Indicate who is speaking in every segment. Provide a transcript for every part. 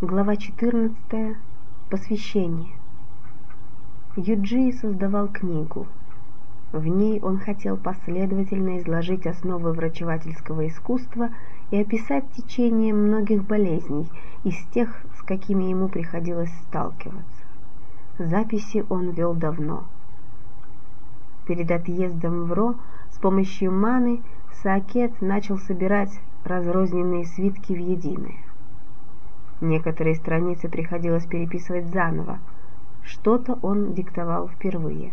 Speaker 1: Глава 14. Посвящение. Юджи создавал книгу. В ней он хотел последовательно изложить основы врачевательского искусства и описать течение многих болезней из тех, с какими ему приходилось сталкиваться. Записи он вел давно. Перед отъездом в Ро с помощью маны Саакет начал собирать разрозненные свитки в единое. Некоторые страницы приходилось переписывать заново. Что-то он диктовал впервые.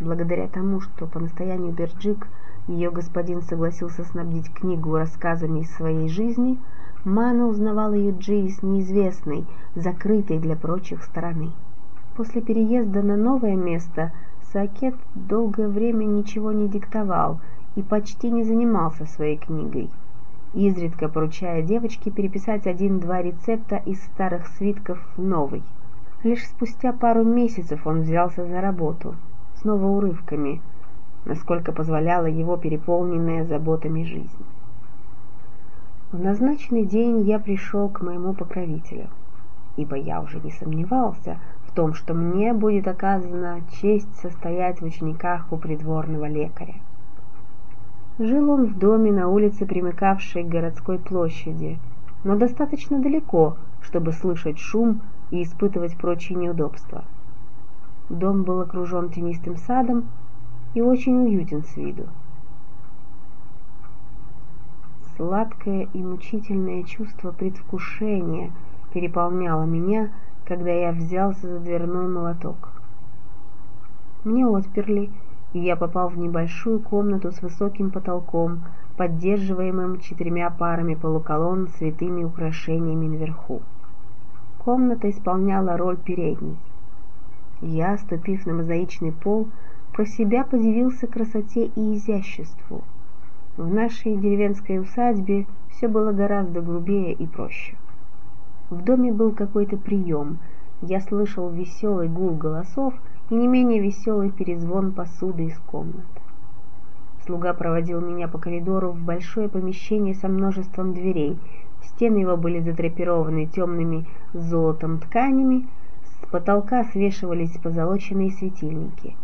Speaker 1: Благодаря тому, что по настоянию Берджик ее господин согласился снабдить книгу рассказами из своей жизни, Мана узнавала Юджи с неизвестной, закрытой для прочих стороны. После переезда на новое место Сакет долгое время ничего не диктовал и почти не занимался своей книгой – изредка поручая девочке переписать один-два рецепта из старых свитков в новый. Лишь спустя пару месяцев он взялся за работу, снова урывками, насколько позволяла его переполненная заботами жизнь. В назначенный день я пришел к моему покровителю, ибо я уже не сомневался в том, что мне будет оказана честь состоять в учениках у придворного лекаря. Жил он в доме на улице, примыкавшей к городской площади, но достаточно далеко, чтобы слышать шум и испытывать прочие неудобства. Дом был окружен тенистым садом и очень уютен с виду. Сладкое и мучительное чувство предвкушения переполняло меня, когда я взялся за дверной молоток. Мне отперли, я попал в небольшую комнату с высоким потолком, поддерживаемым четырьмя парами полуколонн с святыми украшениями наверху. Комната исполняла роль передней. Я, ступив на мозаичный пол, про себя подивился красоте и изяществу. В нашей деревенской усадьбе все было гораздо грубее и проще. В доме был какой-то прием. Я слышал веселый гул голосов — не менее веселый перезвон посуды из комнат. Слуга проводил меня по коридору в большое помещение со множеством дверей. Стены его были задрапированы темными золотом тканями, с потолка свешивались позолоченные светильники.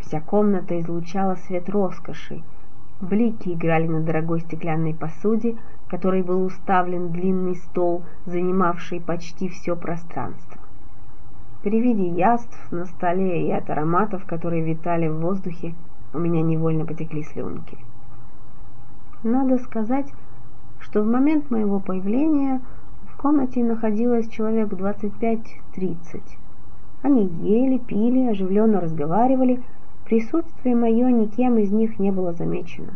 Speaker 1: Вся комната излучала свет роскоши. Блики играли на дорогой стеклянной посуде, которой был уставлен длинный стол, занимавший почти все пространство. При виде яств на столе и от ароматов, которые витали в воздухе, у меня невольно потекли слюнки. Надо сказать, что в момент моего появления в комнате находилось человек 25-30. Они ели, пили, оживленно разговаривали, присутствие мое никем из них не было замечено.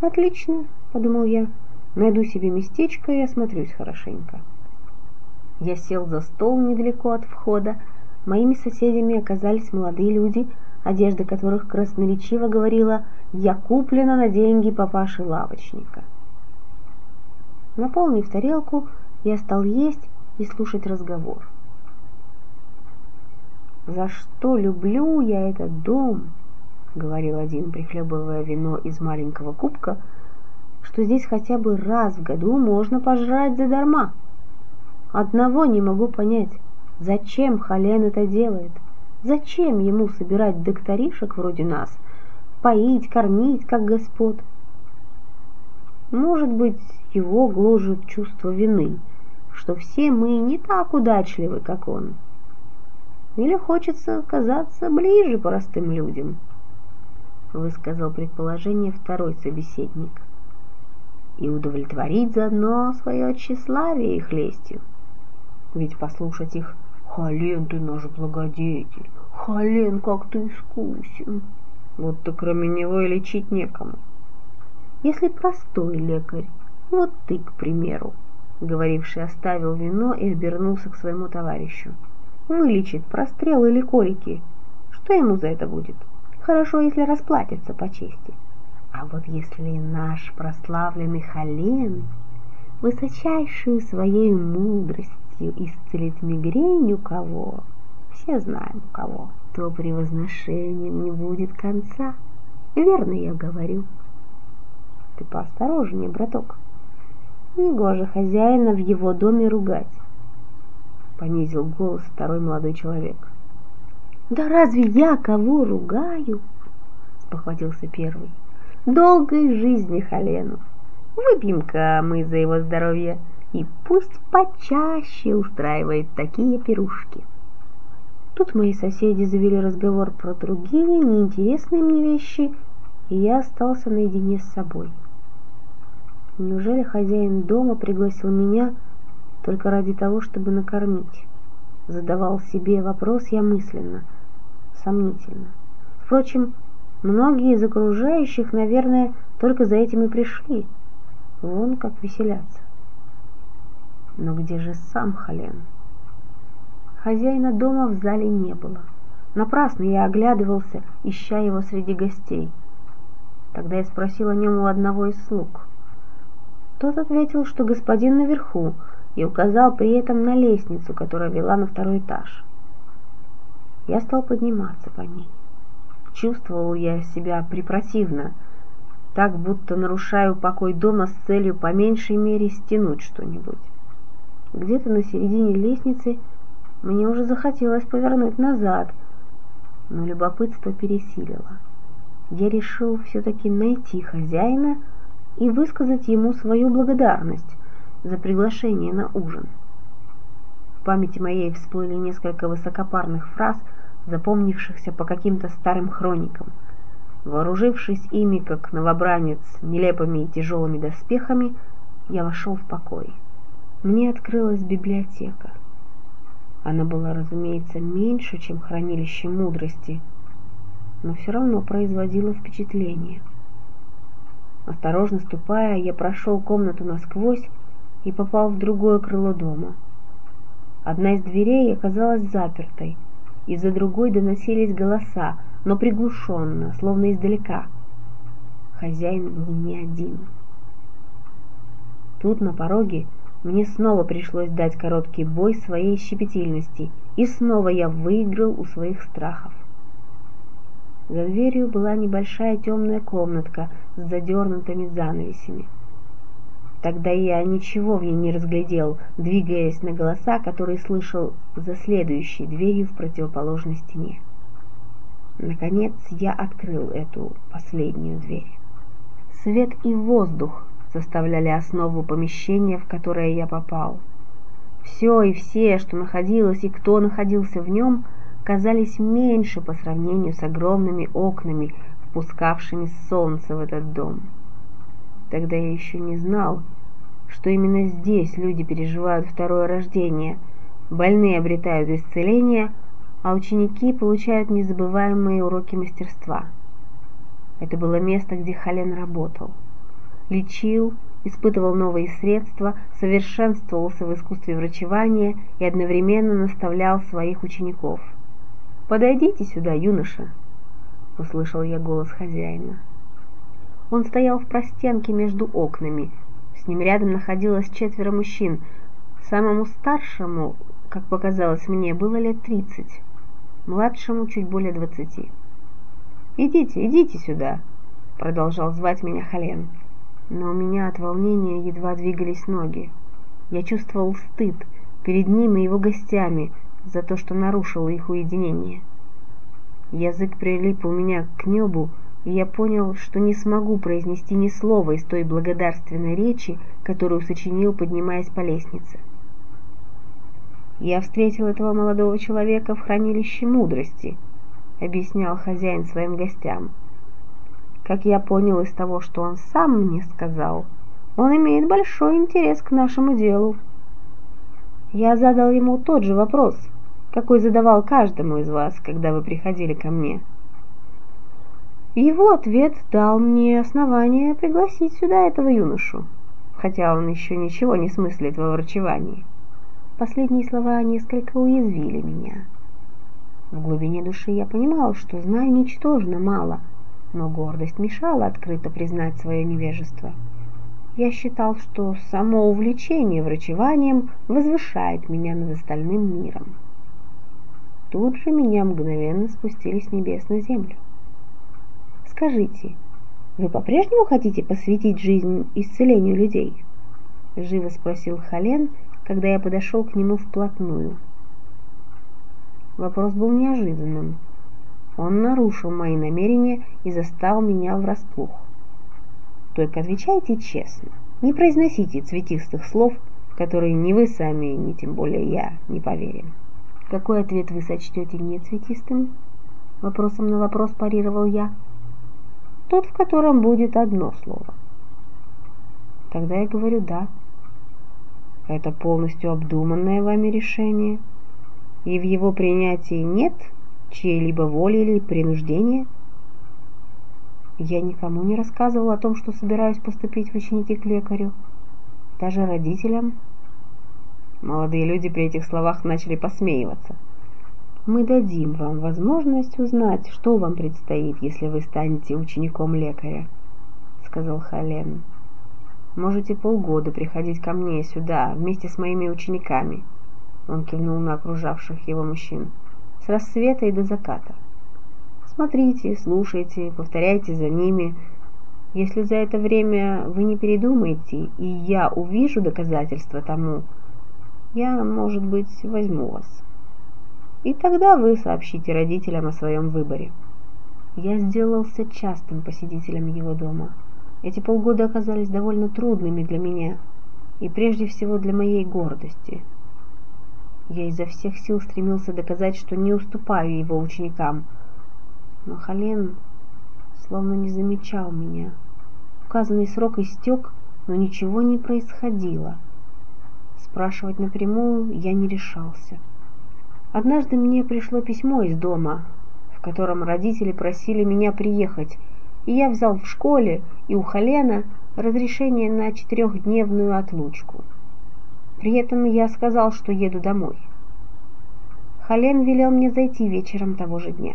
Speaker 1: «Отлично», — подумал я, — «найду себе местечко и осмотрюсь хорошенько». Я сел за стол недалеко от входа. Моими соседями оказались молодые люди, одежда которых красноречиво говорила «Я куплена на деньги папаши-лавочника». Наполнив тарелку, я стал есть и слушать разговор. «За что люблю я этот дом?» — говорил один, прихлебывая вино из маленького кубка, что здесь хотя бы раз в году можно пожрать задарма. Одного не могу понять, зачем Хален это делает? Зачем ему собирать докторишек вроде нас, поить, кормить, как господ? Может быть, его гложет чувство вины, что все мы не так удачливы, как он. Или хочется казаться ближе простым людям, высказал предположение второй собеседник, и удовлетворить заодно свое тщеславие их лестью. Ведь послушать их «Хален, ты наш благодетель! Хален, как ты искусен!» Вот-то кроме него и лечить некому. Если простой лекарь, вот ты, к примеру, говоривший оставил вино и обернулся к своему товарищу, вылечит прострел или колики, что ему за это будет? Хорошо, если расплатится по чести. А вот если наш прославленный Хален, высочайшую своей мудростью, болезнью исцелить мигрень у кого, все знаем у кого, то превозношением не будет конца. Верно я говорю. Ты поосторожнее, браток. Негоже хозяина в его доме ругать. Понизил голос второй молодой человек. Да разве я кого ругаю? Спохватился первый. Долгой жизни Халену. Выпьем-ка мы за его здоровье, и пусть почаще устраивает такие пирушки. Тут мои соседи завели разговор про другие неинтересные мне вещи, и я остался наедине с собой. Неужели хозяин дома пригласил меня только ради того, чтобы накормить? Задавал себе вопрос я мысленно, сомнительно. Впрочем, многие из окружающих, наверное, только за этим и пришли. Вон как веселятся. Но где же сам Хален? Хозяина дома в зале не было. Напрасно я оглядывался, ища его среди гостей. Тогда я спросил о нем у одного из слуг. Тот ответил, что господин наверху, и указал при этом на лестницу, которая вела на второй этаж. Я стал подниматься по ней. Чувствовал я себя препротивно, так будто нарушаю покой дома с целью по меньшей мере стянуть что-нибудь. Где-то на середине лестницы мне уже захотелось повернуть назад, но любопытство пересилило. Я решил все-таки найти хозяина и высказать ему свою благодарность за приглашение на ужин. В памяти моей всплыли несколько высокопарных фраз, запомнившихся по каким-то старым хроникам. Вооружившись ими, как новобранец, нелепыми и тяжелыми доспехами, я вошел в покой. Мне открылась библиотека. Она была, разумеется, меньше, чем хранилище мудрости, но все равно производила впечатление. Осторожно ступая, я прошел комнату насквозь и попал в другое крыло дома. Одна из дверей оказалась запертой, из-за другой доносились голоса, но приглушенно, словно издалека. Хозяин был не один. Тут на пороге мне снова пришлось дать короткий бой своей щепетильности, и снова я выиграл у своих страхов. За дверью была небольшая темная комнатка с задернутыми занавесями. Тогда я ничего в ней не разглядел, двигаясь на голоса, которые слышал за следующей дверью в противоположной стене. Наконец я открыл эту последнюю дверь. Свет и воздух составляли основу помещения, в которое я попал. Все и все, что находилось и кто находился в нем, казались меньше по сравнению с огромными окнами, впускавшими солнце в этот дом. Тогда я еще не знал, что именно здесь люди переживают второе рождение, больные обретают исцеление, а ученики получают незабываемые уроки мастерства. Это было место, где Хален работал лечил, испытывал новые средства, совершенствовался в искусстве врачевания и одновременно наставлял своих учеников. «Подойдите сюда, юноша!» — услышал я голос хозяина. Он стоял в простенке между окнами. С ним рядом находилось четверо мужчин. Самому старшему, как показалось мне, было лет тридцать, младшему чуть более двадцати. «Идите, идите сюда!» — продолжал звать меня Хален но у меня от волнения едва двигались ноги. Я чувствовал стыд перед ним и его гостями за то, что нарушил их уединение. Язык прилип у меня к небу, и я понял, что не смогу произнести ни слова из той благодарственной речи, которую сочинил, поднимаясь по лестнице. «Я встретил этого молодого человека в хранилище мудрости», — объяснял хозяин своим гостям. Как я понял из того, что он сам мне сказал, он имеет большой интерес к нашему делу. Я задал ему тот же вопрос, какой задавал каждому из вас, когда вы приходили ко мне. Его ответ дал мне основание пригласить сюда этого юношу, хотя он еще ничего не смыслит во врачевании. Последние слова несколько уязвили меня. В глубине души я понимал, что знаю ничтожно мало — но гордость мешала открыто признать свое невежество. Я считал, что само увлечение врачеванием возвышает меня над остальным миром. Тут же меня мгновенно спустили с небес на землю. Скажите, вы по-прежнему хотите посвятить жизнь исцелению людей? — живо спросил Хален, когда я подошел к нему вплотную. Вопрос был неожиданным. Он нарушил мои намерения и застал меня врасплох. Только отвечайте честно. Не произносите цветистых слов, которые ни вы сами, ни тем более я не поверим. Какой ответ вы сочтете не цветистым? Вопросом на вопрос парировал я. Тот, в котором будет одно слово. Тогда я говорю «да». Это полностью обдуманное вами решение, и в его принятии нет чьей-либо воли или принуждения? Я никому не рассказывал о том, что собираюсь поступить в ученики к лекарю, даже родителям. Молодые люди при этих словах начали посмеиваться. Мы дадим вам возможность узнать, что вам предстоит, если вы станете учеником лекаря, сказал Хален. Можете полгода приходить ко мне сюда вместе с моими учениками. Он кивнул на окружавших его мужчин. Рассвета и до заката. Смотрите, слушайте, повторяйте за ними. Если за это время вы не передумаете, и я увижу доказательства тому, я, может быть, возьму вас. И тогда вы сообщите родителям о своем выборе. Я сделался частым посетителем его дома. Эти полгода оказались довольно трудными для меня, и прежде всего для моей гордости. Я изо всех сил стремился доказать, что не уступаю его ученикам, но Хален словно не замечал меня. Указанный срок истек, но ничего не происходило. Спрашивать напрямую я не решался. Однажды мне пришло письмо из дома, в котором родители просили меня приехать, и я взял в школе и у Халена разрешение на четырехдневную отлучку. При этом я сказал, что еду домой. Хален велел мне зайти вечером того же дня.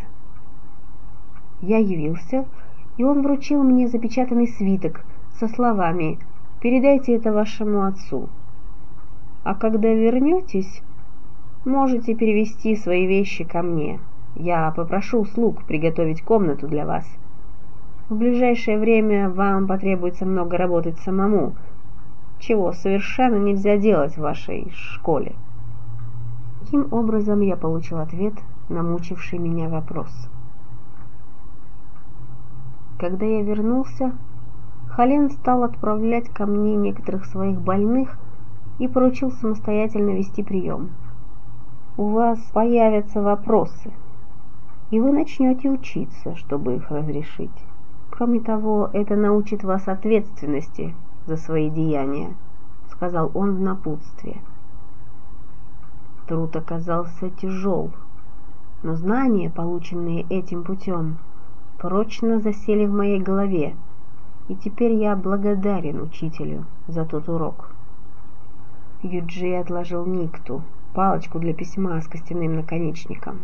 Speaker 1: Я явился, и он вручил мне запечатанный свиток со словами «Передайте это вашему отцу». А когда вернетесь, можете перевести свои вещи ко мне. Я попрошу слуг приготовить комнату для вас. В ближайшее время вам потребуется много работать самому, чего совершенно нельзя делать в вашей школе. Таким образом я получил ответ на мучивший меня вопрос. Когда я вернулся, Хален стал отправлять ко мне некоторых своих больных и поручил самостоятельно вести прием. У вас появятся вопросы, и вы начнете учиться, чтобы их разрешить. Кроме того, это научит вас ответственности за свои деяния, сказал он в напутствие. Труд оказался тяжел, но знания, полученные этим путем, прочно засели в моей голове, и теперь я благодарен учителю за тот урок. Юджи отложил никту, палочку для письма с костяным наконечником.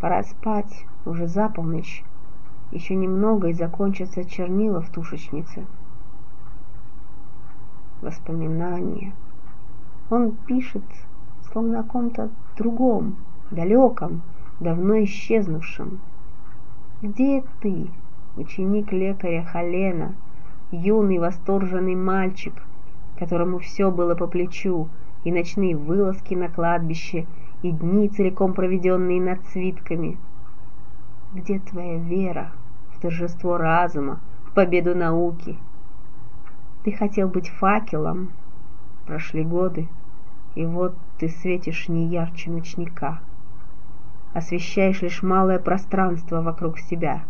Speaker 1: Пора спать, уже за полночь, еще немного и закончатся чернила в тушечнице. Воспоминания. Он пишет, словно о ком-то другом, далеком, давно исчезнувшем. Где ты, ученик лекаря Халена, юный восторженный мальчик, которому все было по плечу, и ночные вылазки на кладбище, и дни, целиком проведенные над свитками? Где твоя вера? торжество разума, в победу науки. Ты хотел быть факелом. Прошли годы, и вот ты светишь не ярче ночника. Освещаешь лишь малое пространство вокруг себя,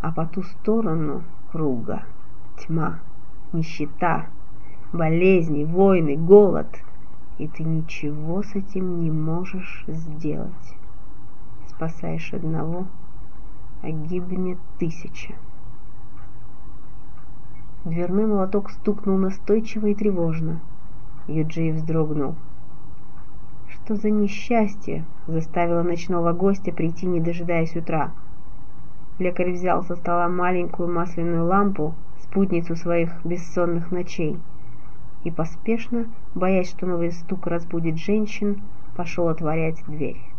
Speaker 1: а по ту сторону круга тьма, нищета, болезни, войны, голод, и ты ничего с этим не можешь сделать. Спасаешь одного — а гибнет тысяча. Дверной молоток стукнул настойчиво и тревожно. Юджей вздрогнул. Что за несчастье заставило ночного гостя прийти, не дожидаясь утра? Лекарь взял со стола маленькую масляную лампу, спутницу своих бессонных ночей, и поспешно, боясь, что новый стук разбудит женщин, пошел отворять дверь.